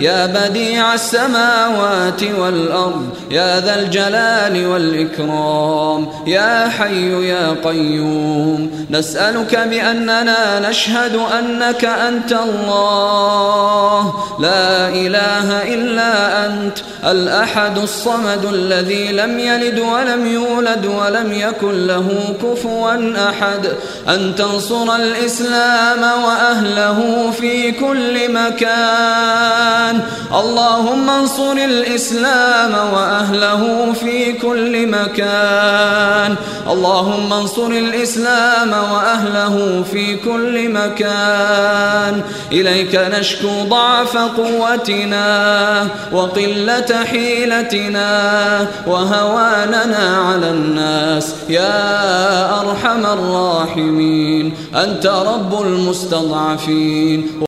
يا بديع السماوات والأرض يا ذا الجلال والإكرام يا حي يا قيوم. نسألك بأننا نشهد أنك أنت الله. لا إله إلا أنت الأحد الصمد الذي لم يلد ولم يولد ولم يكن له كفوا أحد. أن تنصر الإسلام وأهله في كل مكان. اللهم انصر الإسلام وأهله في كل مكان. اللهم انصر الإسلام وأهله في كل مكان. إليك نشكو ضعف قوتنا وقلة حيلتنا وهواننا على الناس. يا أرحم الراحمين. أنت رب المستضعفين.